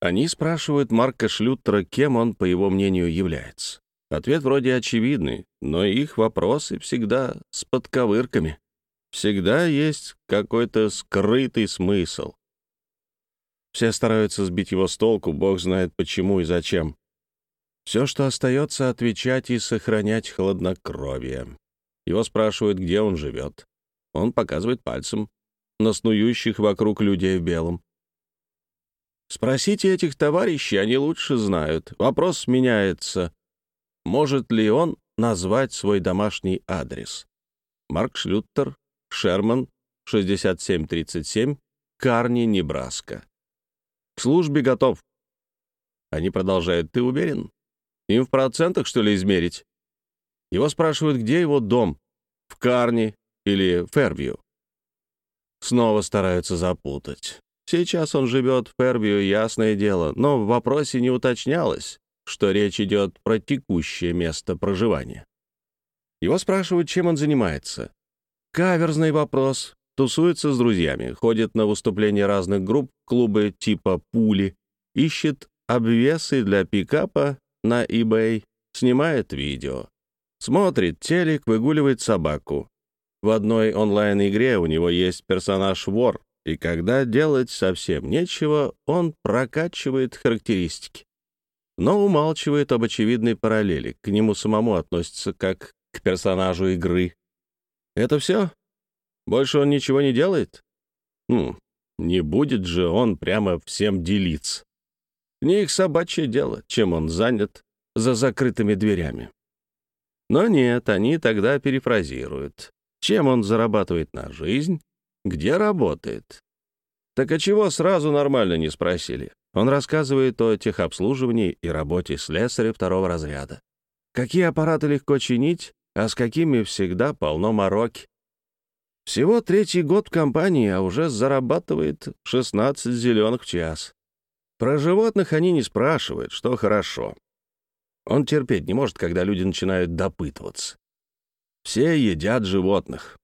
Они спрашивают Марка Шлютера, кем он, по его мнению, является. Ответ вроде очевидный, но их вопросы всегда с подковырками. Всегда есть какой-то скрытый смысл. Все стараются сбить его с толку, бог знает почему и зачем. Все, что остается, отвечать и сохранять хладнокровие. Его спрашивают, где он живет. Он показывает пальцем на снующих вокруг людей в белом. Спросите этих товарищей, они лучше знают. Вопрос меняется. Может ли он назвать свой домашний адрес? Марк Шлюттер, Шерман, 6737, Карни, Небраска. К службе готов. Они продолжают. Ты уверен? Им в процентах, что ли, измерить? Его спрашивают, где его дом. В Карни или Фервью. Снова стараются запутать. Сейчас он живет в Фервью, ясное дело, но в вопросе не уточнялось, что речь идет про текущее место проживания. Его спрашивают, чем он занимается. Каверзный вопрос. Тусуется с друзьями, ходит на выступления разных групп, клубы типа «Пули», ищет обвесы для пикапа на eBay, снимает видео, смотрит телек, выгуливает собаку. В одной онлайн-игре у него есть персонаж-вор, и когда делать совсем нечего, он прокачивает характеристики. Но умалчивает об очевидной параллели, к нему самому относится как к персонажу игры. Это все? Больше он ничего не делает? Ну, не будет же он прямо всем делиться. Не их собачье дело, чем он занят за закрытыми дверями. Но нет, они тогда перефразируют. Чем он зарабатывает на жизнь, где работает? Так а чего сразу нормально не спросили? Он рассказывает о техобслуживании и работе слесаря второго разряда. Какие аппараты легко чинить, а с какими всегда полно мороки. Всего третий год в компании, а уже зарабатывает 16 зеленых в час. Про животных они не спрашивают, что хорошо. Он терпеть не может, когда люди начинают допытываться. Все едят животных.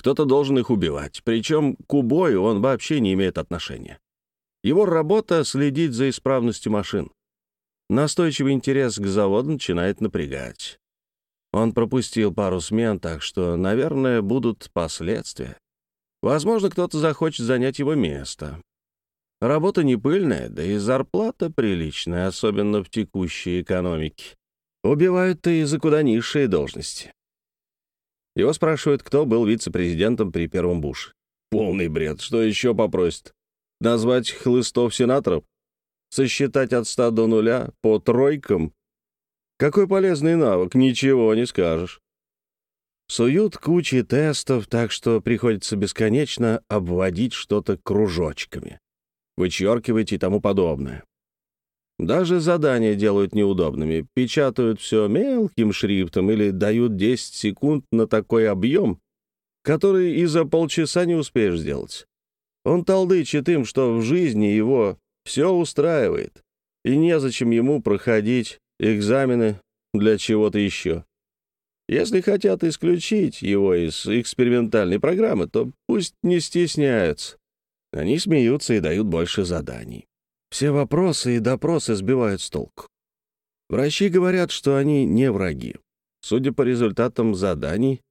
Кто-то должен их убивать. Причем к убою он вообще не имеет отношения. Его работа — следить за исправностью машин. Настойчивый интерес к заводу начинает напрягать. Он пропустил пару смен, так что, наверное, будут последствия. Возможно, кто-то захочет занять его место. Работа не пыльная, да и зарплата приличная, особенно в текущей экономике. Убивают-то и за куда низшие должности. Его спрашивают, кто был вице-президентом при первом Буше. Полный бред. Что еще попросит? Назвать хлыстов сенаторов? Сосчитать от ста до нуля по тройкам? Какой полезный навык, ничего не скажешь. Суют кучи тестов, так что приходится бесконечно обводить что-то кружочками, вычеркивать и тому подобное. Даже задания делают неудобными, печатают все мелким шрифтом или дают 10 секунд на такой объем, который и за полчаса не успеешь сделать. Он толдычит им, что в жизни его все устраивает, и незачем ему проходить экзамены для чего-то еще. Если хотят исключить его из экспериментальной программы, то пусть не стесняются. Они смеются и дают больше заданий. Все вопросы и допросы сбивают с толку. Врачи говорят, что они не враги. Судя по результатам заданий,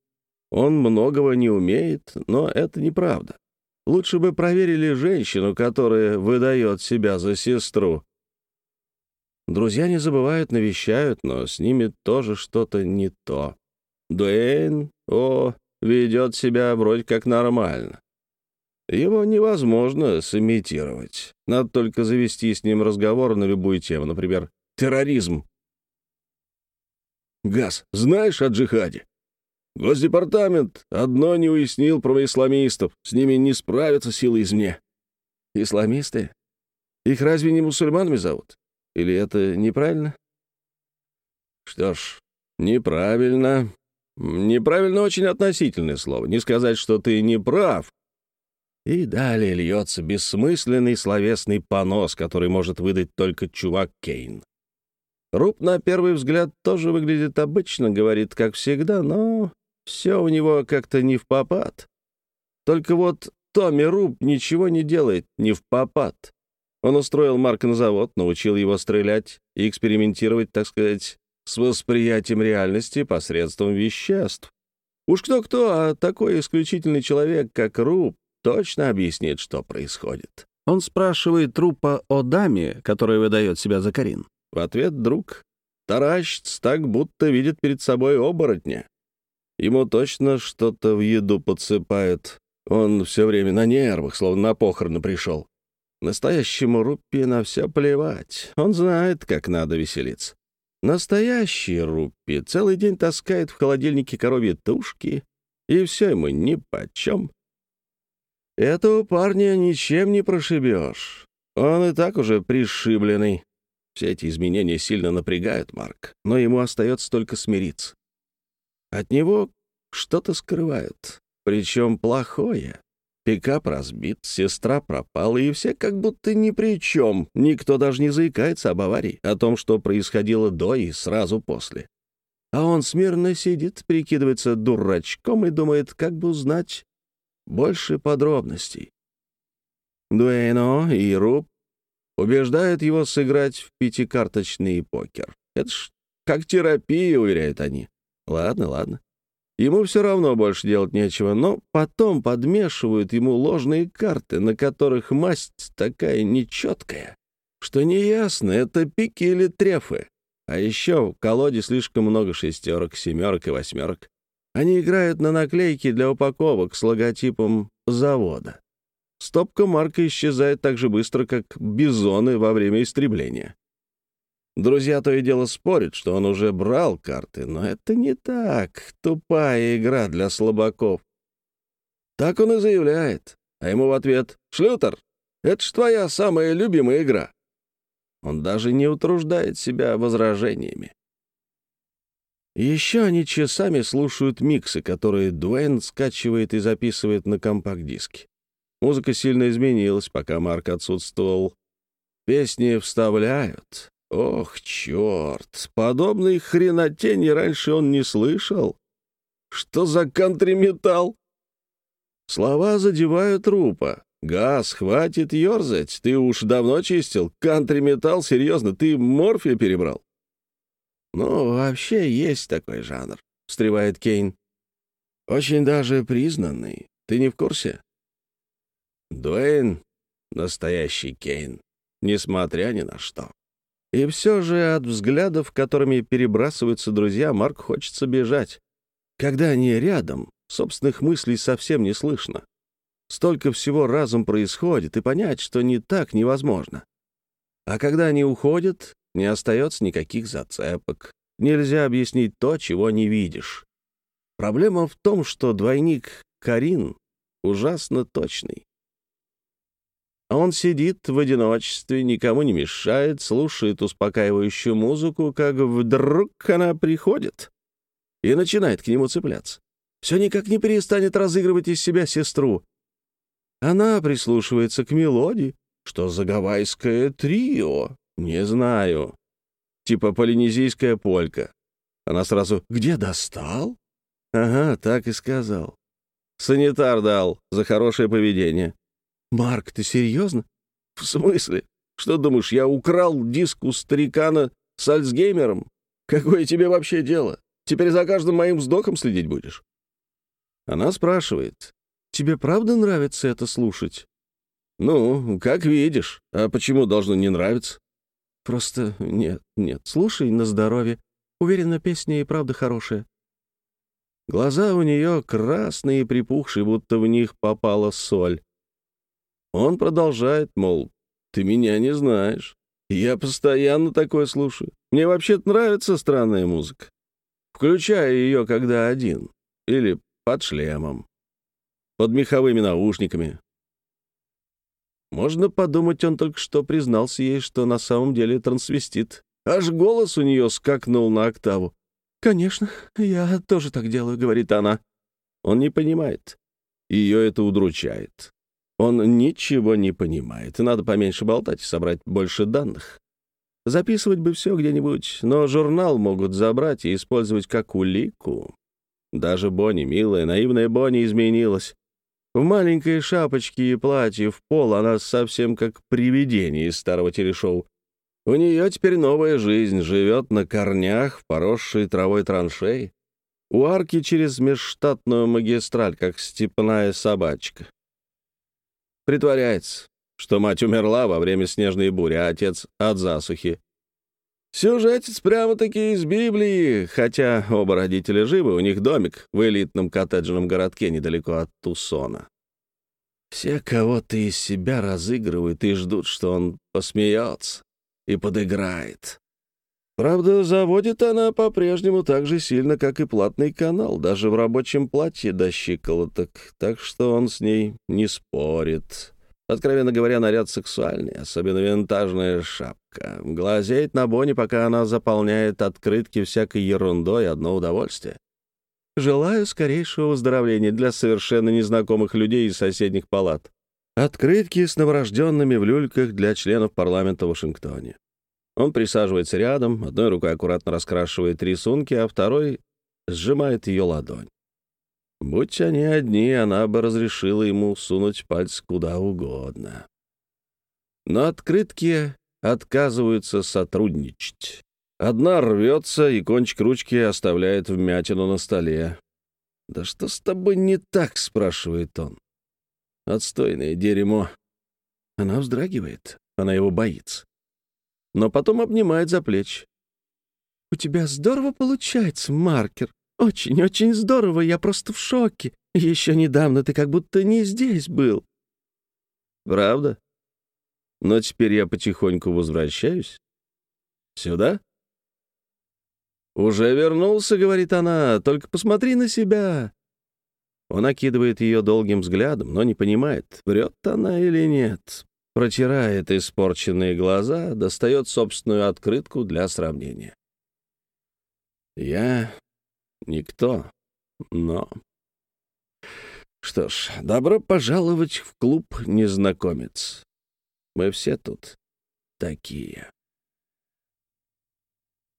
он многого не умеет, но это неправда. Лучше бы проверили женщину, которая выдает себя за сестру. Друзья не забывают, навещают, но с ними тоже что-то не то. Дуэйн, о, ведет себя вроде как нормально. Его невозможно сымитировать. Надо только завести с ним разговор на любую тему, например, терроризм. Газ, знаешь о джихаде? Госдепартамент одно не уяснил про исламистов. С ними не справятся силы извне. Исламисты? Их разве не мусульманами зовут? Или это неправильно? Что ж, неправильно. Неправильно очень относительное слово. Не сказать, что ты не прав, и далее льется бессмысленный словесный понос, который может выдать только чувак Кейн. Руб на первый взгляд тоже выглядит обычно, говорит, как всегда, но все у него как-то не в попад. Только вот Томми Руб ничего не делает не в попад. Он устроил Марка на завод, научил его стрелять и экспериментировать, так сказать, с восприятием реальности посредством веществ. Уж кто-кто, а такой исключительный человек, как Руб, точно объяснит, что происходит. Он спрашивает трупа о даме, которая выдает себя за Карин. В ответ друг таращится так, будто видит перед собой оборотня. Ему точно что-то в еду подсыпают. Он все время на нервах, словно на похороны пришел. Настоящему Руппи на все плевать. Он знает, как надо веселиться. Настоящий Руппи целый день таскает в холодильнике коровьи тушки, и все ему нипочем. Этого парня ничем не прошибешь. Он и так уже пришибленный. Все эти изменения сильно напрягают Марк, но ему остается только смириться. От него что-то скрывают, причем плохое. Пикап разбит, сестра пропала, и все как будто ни при чем. Никто даже не заикается об аварии, о том, что происходило до и сразу после. А он смирно сидит, прикидывается дурачком и думает, как бы узнать больше подробностей. Дуэйно и Руб убеждают его сыграть в пятикарточный покер. Это ж как терапия, уверяют они. Ладно, ладно. Ему все равно больше делать нечего, но потом подмешивают ему ложные карты, на которых масть такая нечеткая, что неясно, это пики или трефы. А еще в колоде слишком много шестерок, семерок и восьмерок. Они играют на наклейки для упаковок с логотипом завода. Стопка марка исчезает так же быстро, как бизоны во время истребления. Друзья то и дело спорят, что он уже брал карты, но это не так. Тупая игра для слабаков. Так он и заявляет. А ему в ответ «Шлютер, это ж твоя самая любимая игра». Он даже не утруждает себя возражениями. Еще они часами слушают миксы, которые Дуэйн скачивает и записывает на компакт-диске. Музыка сильно изменилась, пока Марк отсутствовал. Песни вставляют, Ох, черт, подобной хренотени раньше он не слышал. Что за кантри-металл? Слова задевают трупа. Газ, хватит ерзать, ты уж давно чистил. Кантри-металл, серьезно, ты морфия перебрал? Ну, вообще есть такой жанр, встревает Кейн. Очень даже признанный. Ты не в курсе? Дуэйн — настоящий Кейн, несмотря ни на что. И все же от взглядов, которыми перебрасываются друзья, Марк хочется бежать. Когда они рядом, собственных мыслей совсем не слышно. Столько всего разом происходит, и понять, что не так, невозможно. А когда они уходят, не остается никаких зацепок. Нельзя объяснить то, чего не видишь. Проблема в том, что двойник Карин ужасно точный. А он сидит в одиночестве, никому не мешает, слушает успокаивающую музыку, как вдруг она приходит и начинает к нему цепляться. Все никак не перестанет разыгрывать из себя сестру. Она прислушивается к мелодии. Что за гавайское трио? Не знаю. Типа полинезийская полька. Она сразу «Где достал?» Ага, так и сказал. Санитар дал за хорошее поведение. «Марк, ты серьезно?» «В смысле? Что думаешь, я украл диск у старикана с Альцгеймером? Какое тебе вообще дело? Теперь за каждым моим вздохом следить будешь?» Она спрашивает, «Тебе правда нравится это слушать?» «Ну, как видишь. А почему должно не нравиться?» «Просто нет, нет, слушай на здоровье. Уверена, песня и правда хорошая». Глаза у нее красные и припухшие, будто в них попала соль. Он продолжает, мол, ты меня не знаешь. Я постоянно такое слушаю. Мне вообще-то нравится странная музыка. Включаю ее, когда один. Или под шлемом. Под меховыми наушниками. Можно подумать, он только что признался ей, что на самом деле трансвестит. Аж голос у нее скакнул на октаву. «Конечно, я тоже так делаю», — говорит она. Он не понимает. Ее это удручает. Он ничего не понимает, надо поменьше болтать и собрать больше данных. Записывать бы все где-нибудь, но журнал могут забрать и использовать как улику. Даже Бонни, милая, наивная Бонни, изменилась. В маленькой шапочке и платье в пол она совсем как привидение из старого телешоу. У нее теперь новая жизнь, живет на корнях, поросшей травой траншеи. У арки через межштатную магистраль, как степная собачка. Притворяется, что мать умерла во время снежной бури, а отец — от засухи. Сюжетец прямо-таки из Библии, хотя оба родителя живы, у них домик в элитном коттеджном городке недалеко от Тусона. Все кого-то из себя разыгрывают и ждут, что он посмеется и подыграет. Правда, заводит она по-прежнему так же сильно, как и платный канал, даже в рабочем платье до щиколоток, так что он с ней не спорит. Откровенно говоря, наряд сексуальный, особенно винтажная шапка. Глазеет на Бонни, пока она заполняет открытки всякой ерундой, одно удовольствие. Желаю скорейшего выздоровления для совершенно незнакомых людей из соседних палат. Открытки с новорожденными в люльках для членов парламента в Вашингтоне. Он присаживается рядом, одной рукой аккуратно раскрашивает рисунки, а второй сжимает ее ладонь. Будь они одни, она бы разрешила ему сунуть пальцы куда угодно. Но открытки отказываются сотрудничать. Одна рвется, и кончик ручки оставляет вмятину на столе. «Да что с тобой не так?» — спрашивает он. Отстойное дерьмо. Она вздрагивает, она его боится. Но потом обнимает за плечи. «У тебя здорово получается, маркер. «Очень-очень здорово, я просто в шоке. Еще недавно ты как будто не здесь был». «Правда? Но теперь я потихоньку возвращаюсь. Сюда?» «Уже вернулся», — говорит она, — «только посмотри на себя». Он окидывает ее долгим взглядом, но не понимает, врет она или нет. Протирает испорченные глаза, достает собственную открытку для сравнения. «Я никто, но... Что ж, добро пожаловать в клуб «Незнакомец». Мы все тут такие.